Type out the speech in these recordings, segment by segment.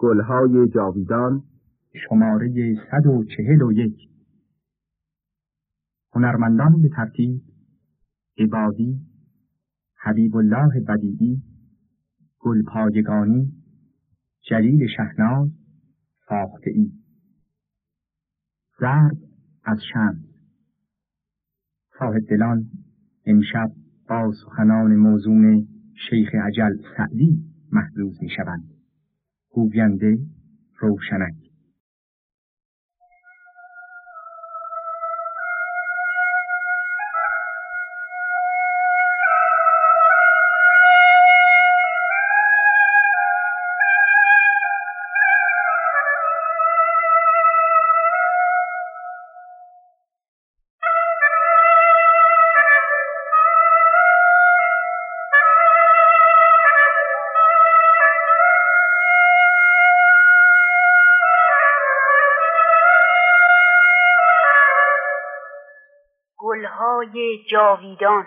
گلهای جاویدان. شماره 141 هنرمندان به ترتیب عبادی حبیب الله بدیعی گلپایگانی جلیل شهناز ساخته ای زرد از شمس. صاحب دلان امشب با سخنان موزون شیخ عجل سعدی محضوظ می شوند گوینده روشنک. جاویدان.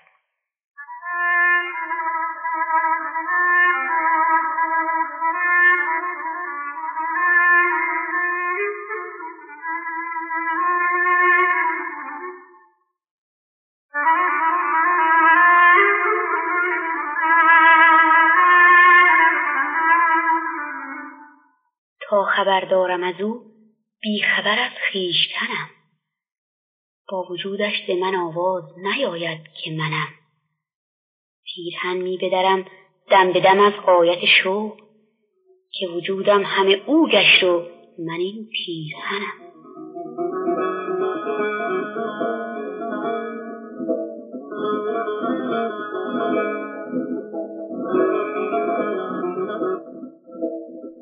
خبر دارم از او بی خبر از خویشتنم. با وجودش ز من آواز نیاید که منم. پیرهن می بدرم دم به دم از غایت شوق که وجودم همه او گشت و من این پیرهنم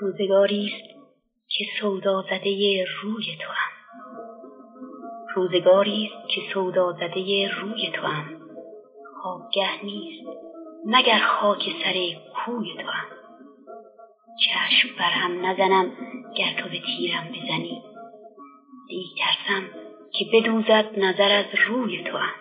روزگاری است که سودا زده روی تو هم روزگاری است که سودا زده روی تو هم خوابگه نیست مگر خاک سر کوی تو هم چشم بر هم نزنم گر تو به تیرم بزنی. دیگ ترسم که بدوزد نظر از روی تو هم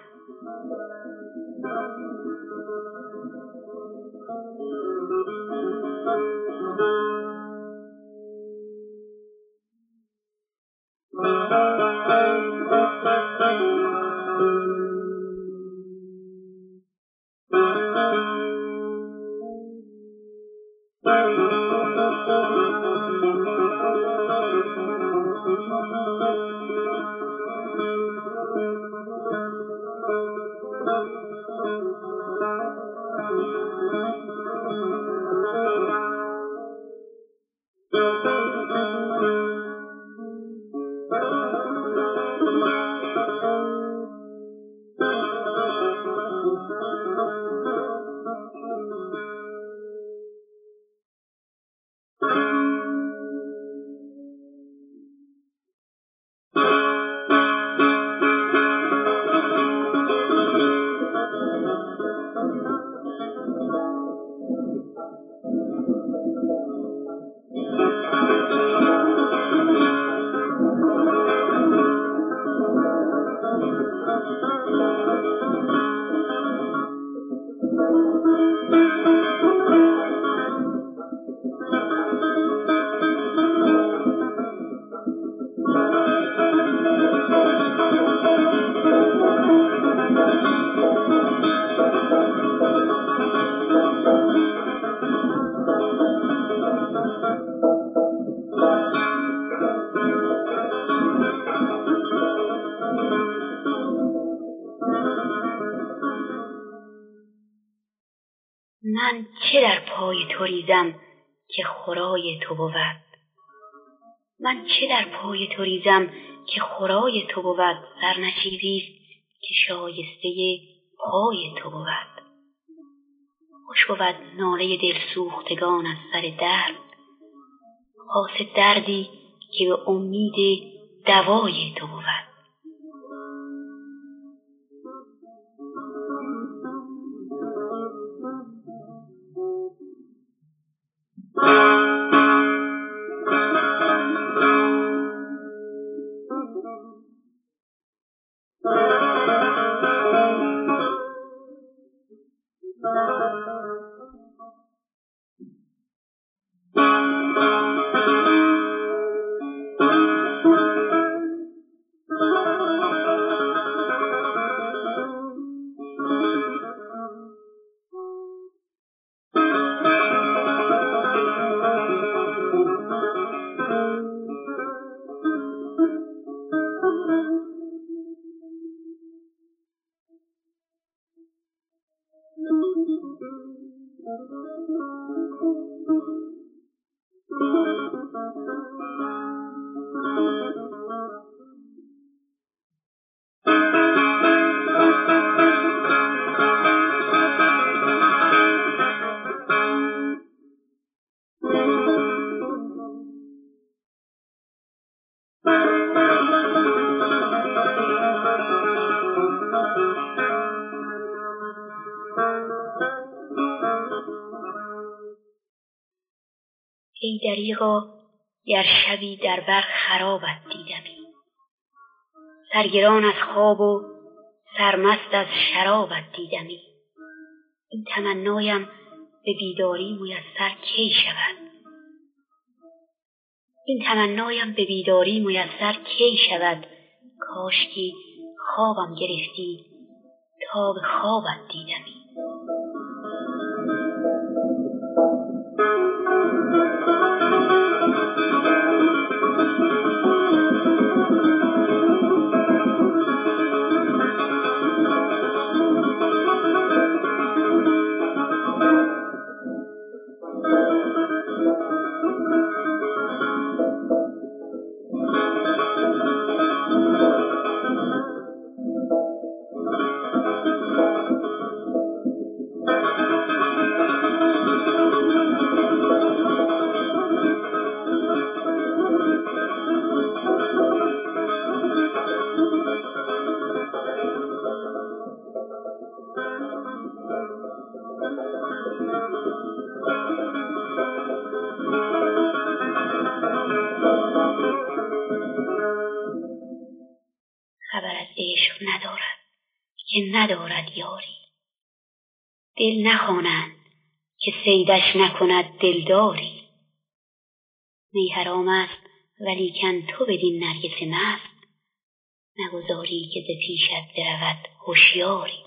من چه در پای تو ریزم که خورای تو بود. من چه در پای تو ریزم که خورای تو بود؟ سر که شایسته پای تو بود. خوش بود ناله دل سوختگان از سر درد. خاص دردی که به امید دوای تو بود. دریغا گر شبی در بر خرابت دیدمی. سرگران از خواب و سرمست از شرابت دیدمی. این تمنایم به بیداری میسر کی شود؟ این تمنایم به بیداری میسر کی شود؟ کاشکی خوابم گرفتی تا به خوابت دیدمی. خبر از عشق ندارد که ندارد یاری. دل نخوانند که سیدش نکند دلداری. می حرام است ولیکن تو بدین نرگس مست. نگذاری که ز پیشت برود هوشیاری.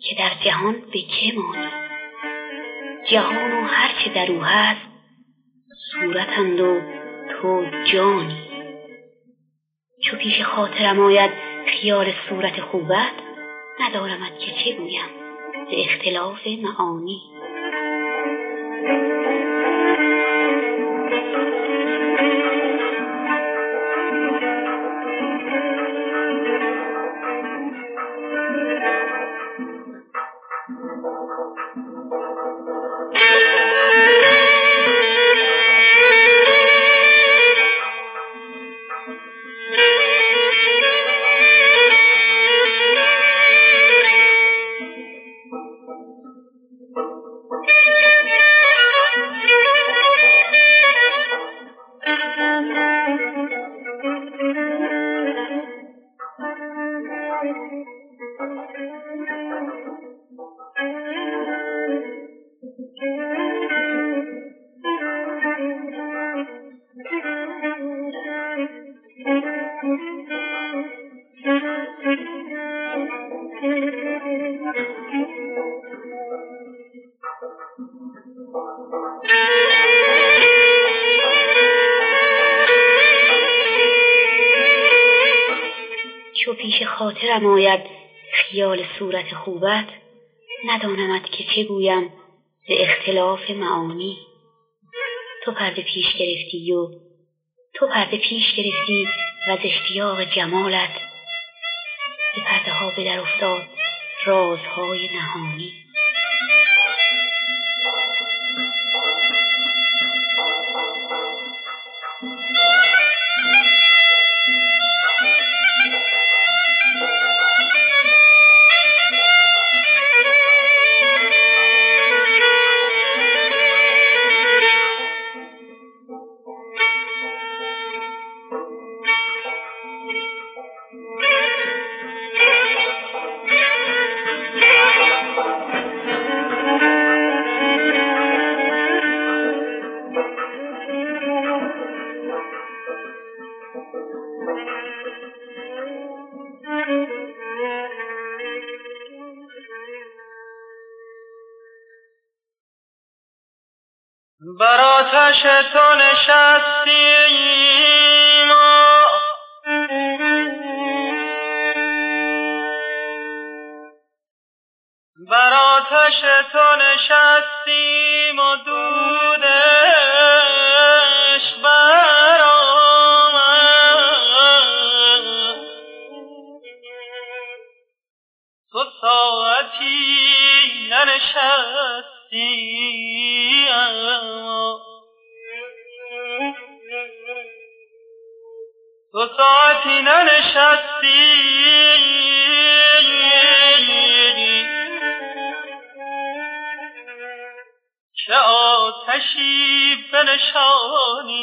که در جهان به چه مانی؟ جهان و هرچه در او هست صورتند و تو جانی. چو پیش خاطرم آید خیال صورت خوبت ندارمت که چه گویم؟ به اختلاف معانی. خاطرم آید خیال صورت خوبت ندانمت که چه گویم به اختلاف معانی. تو پرده پیش گرفتی و تو پرده پیش گرفتی و از اشتیاق جمالت به پرده ها به در افتاد رازهای نهانی. بر آتش تو نشستیم بر آتش تو نشستیم و دودش ساعتی ننشستی. که آتشی بنشانی.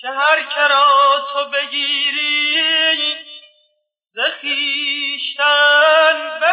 که هر کرا تو بگیری زخیشتن به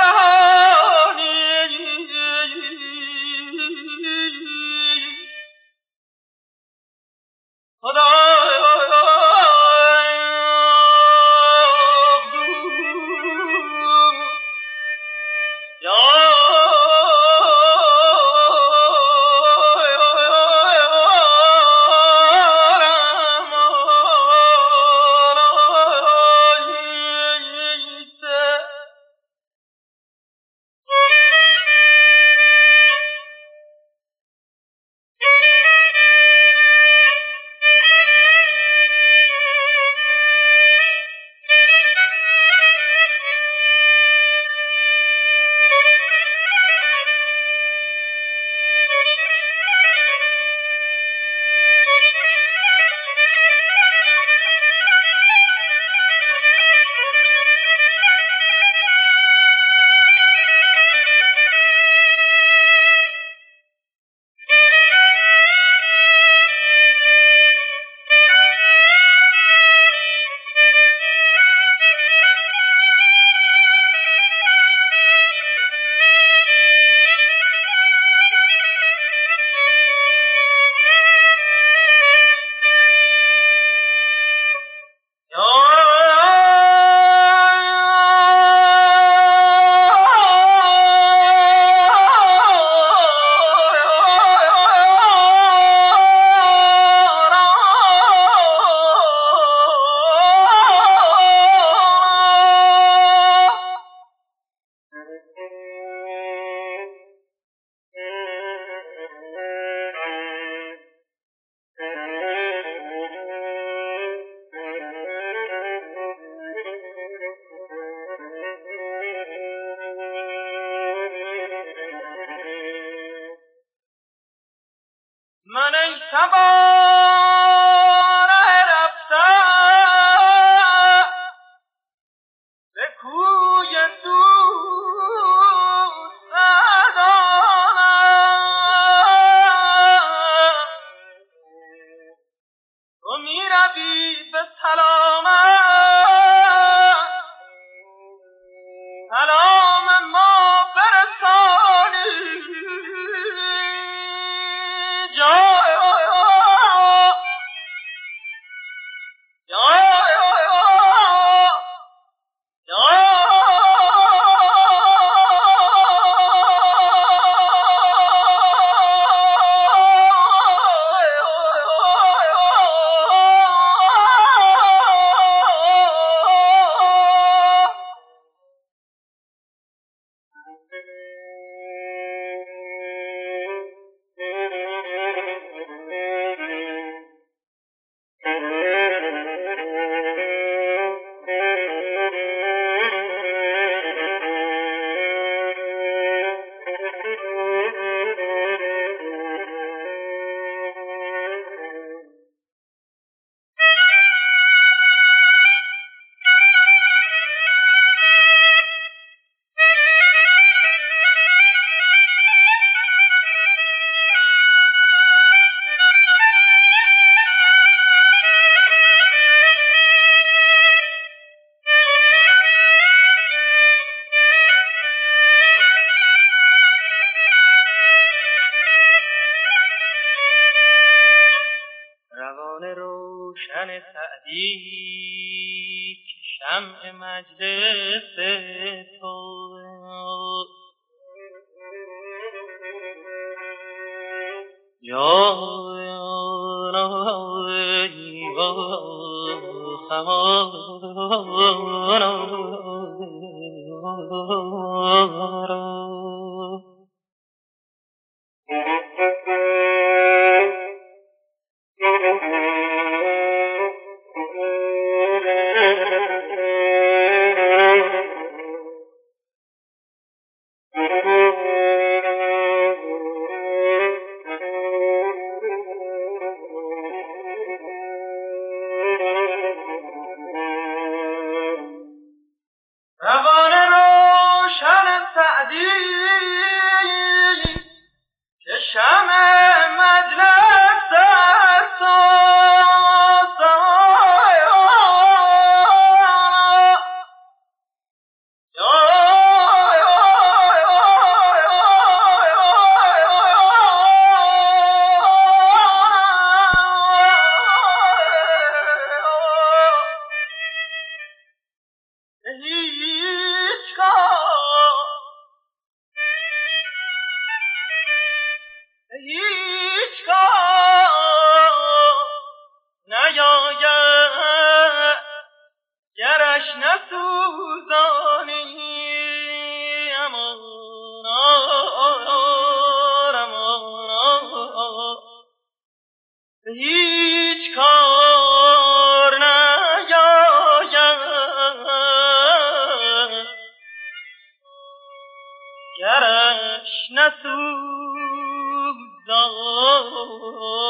oh, oh, oh,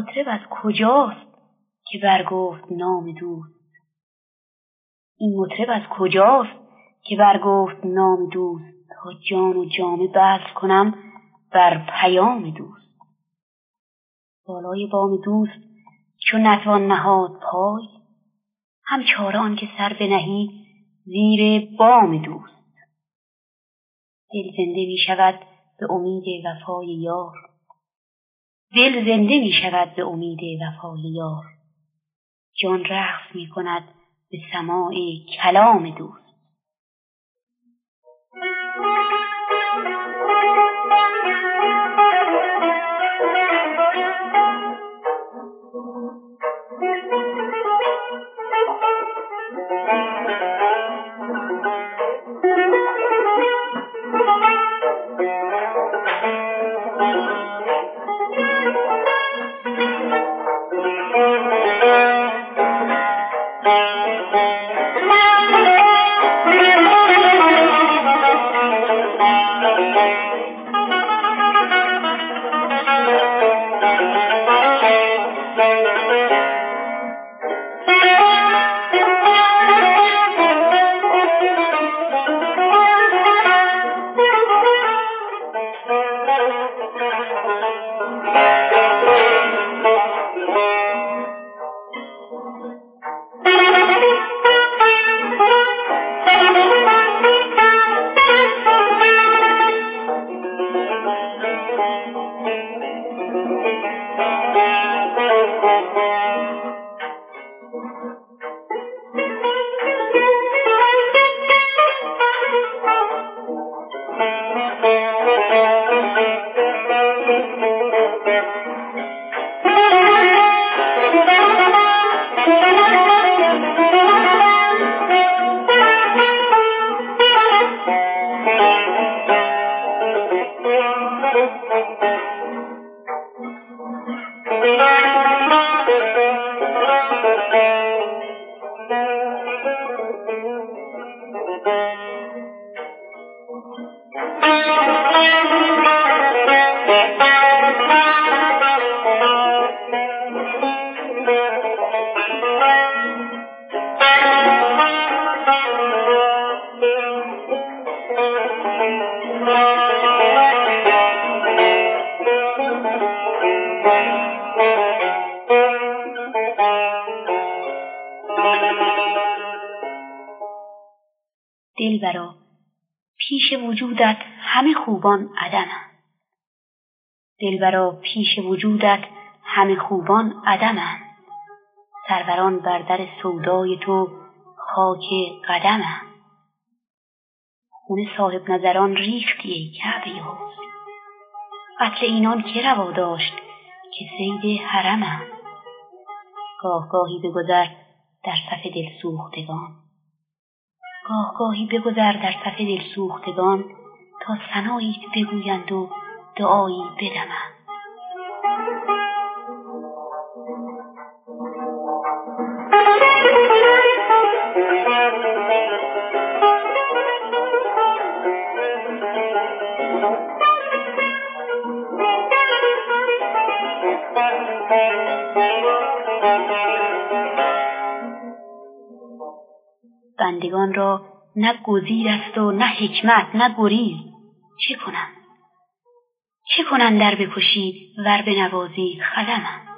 مطرب از کجاست که برگفت نام دوست؟ این مطرب از کجاست که برگفت نام دوست؟ تا جان و جامه بس کنم بر پیام دوست. بالای بام دوست چون نتوان نهاد پای هم چاره که سر بنهی زیر بام دوست. دل زنده می شود به امید وفای یار. دل زنده می شود به امید وفای یار. جان رقص می کند به سماع کلام دوست. دلبرا پیش وجودت همه خوبان عدمند. سروران بر در سودای تو خاک قدمند. خون صاحب نظران ریختی ای کعبه حسن. قتل اینان که روا داشت که سید حرمند. گاه گاهی بگذر در صف دل سوختگان گاه گاهی بگذر در صف دل سوختگان تا سنایی بگویند و دعایی بدمند بندگان را نه گزیر است و نه حکمت نه گریز. چه کنم؟ چه کنن در بکشی ور نوازی خدمم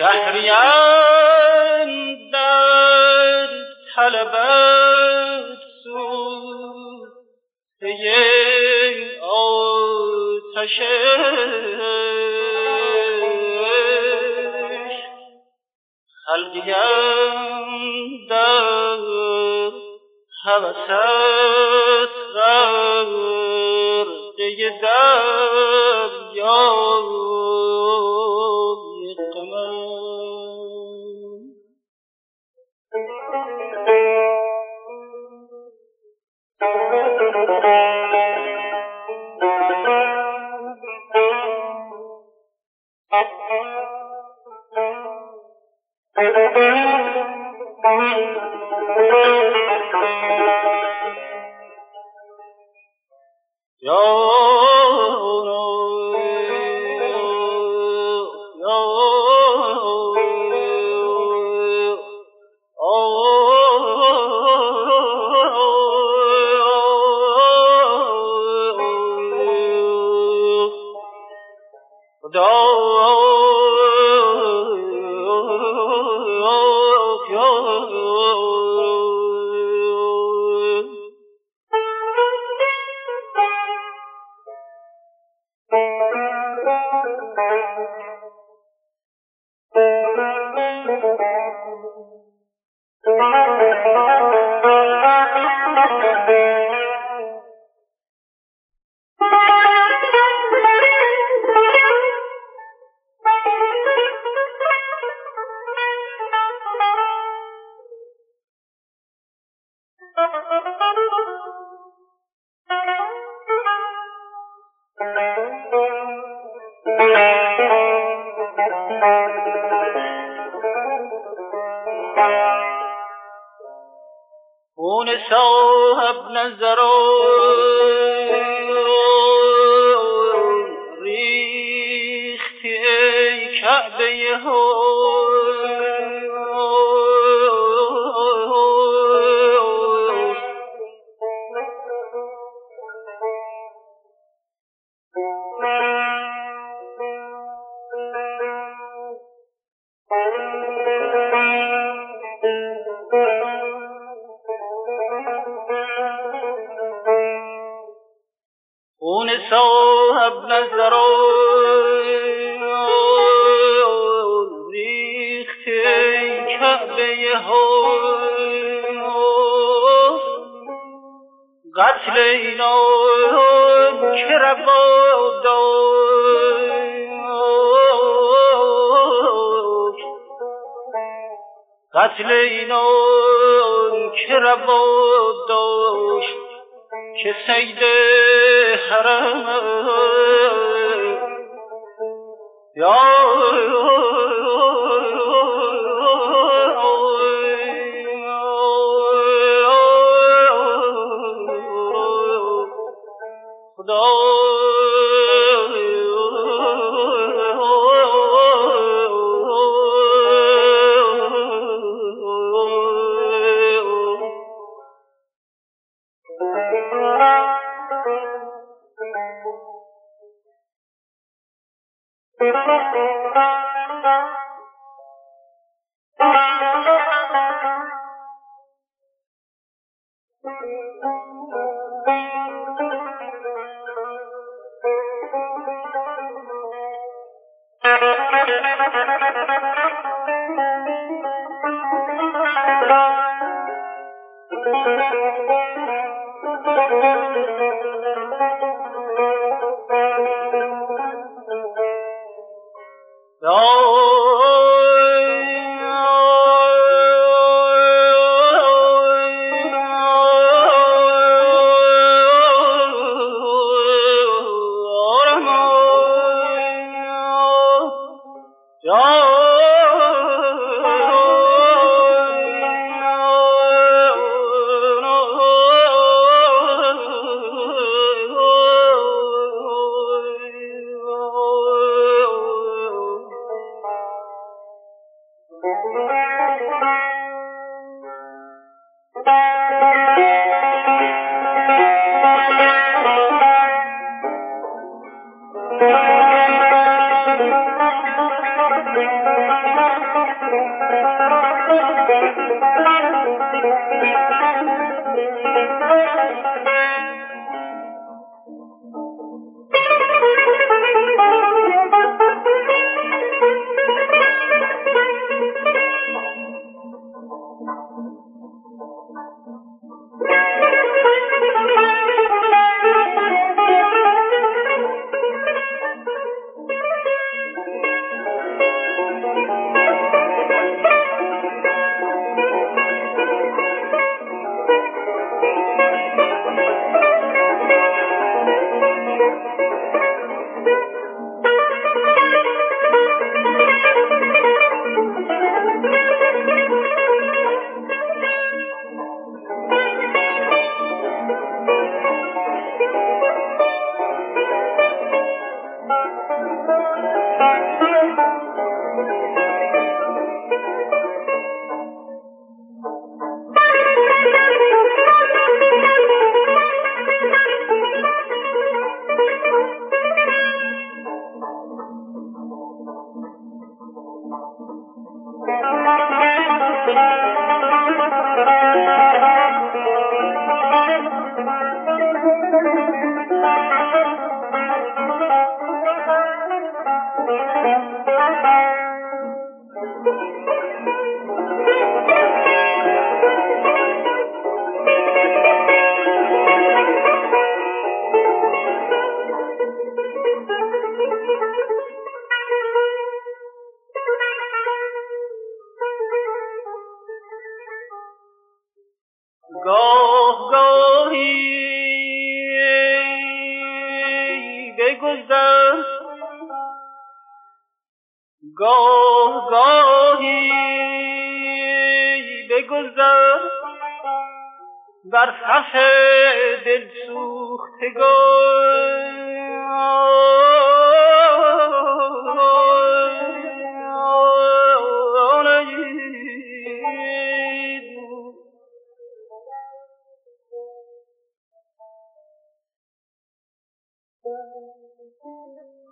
شهریان در طلبت سوزه آتشش خلقیم در حوست غرقه دریا. قتل اینا که روا قتل اینا که روا داشت. که سید حرم. یا بگویند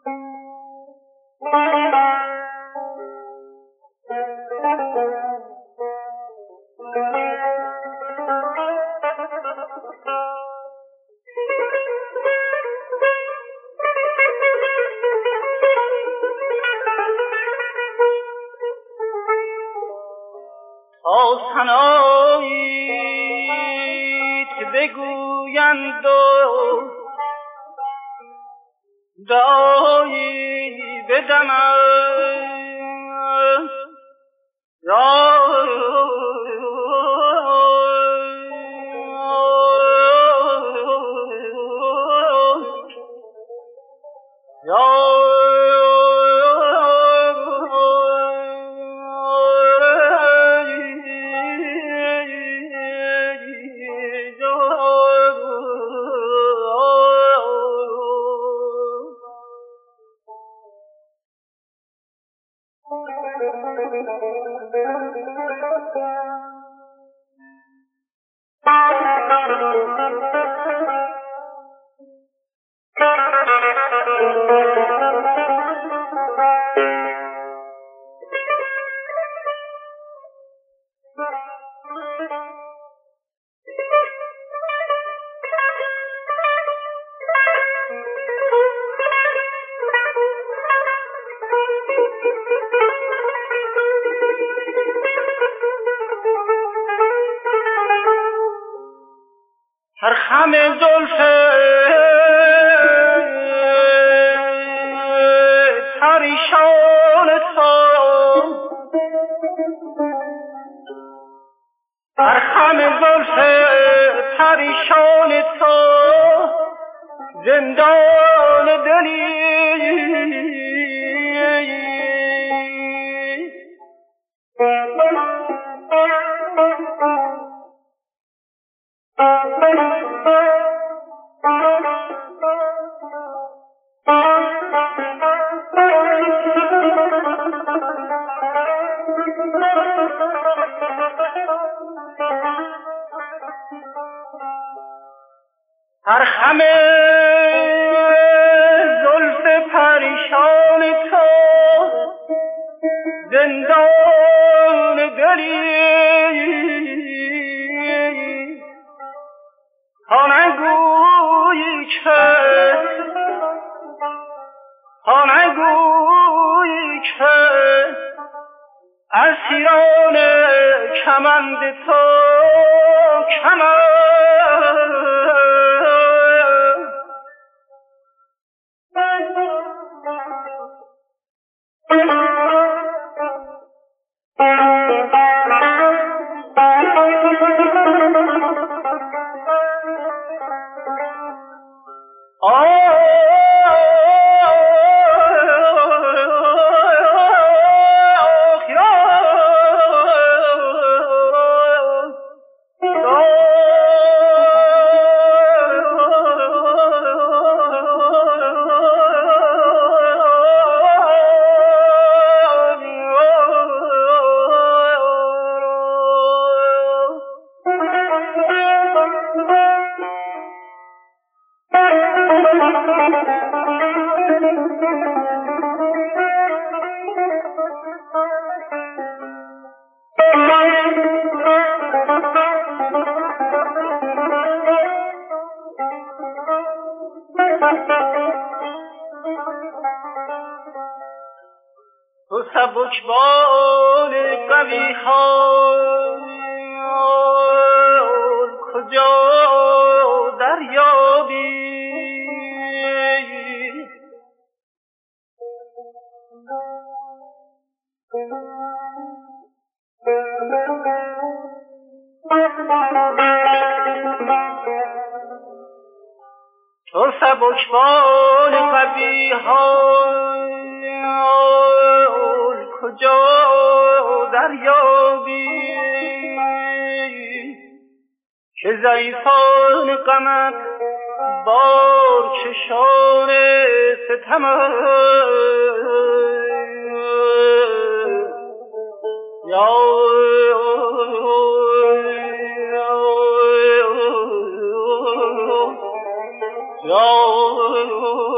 پریشان کمند تو کمند تو سبک بال قوی کجا دریابی؟ که ضعیفان غمت بار چشان ستم یا این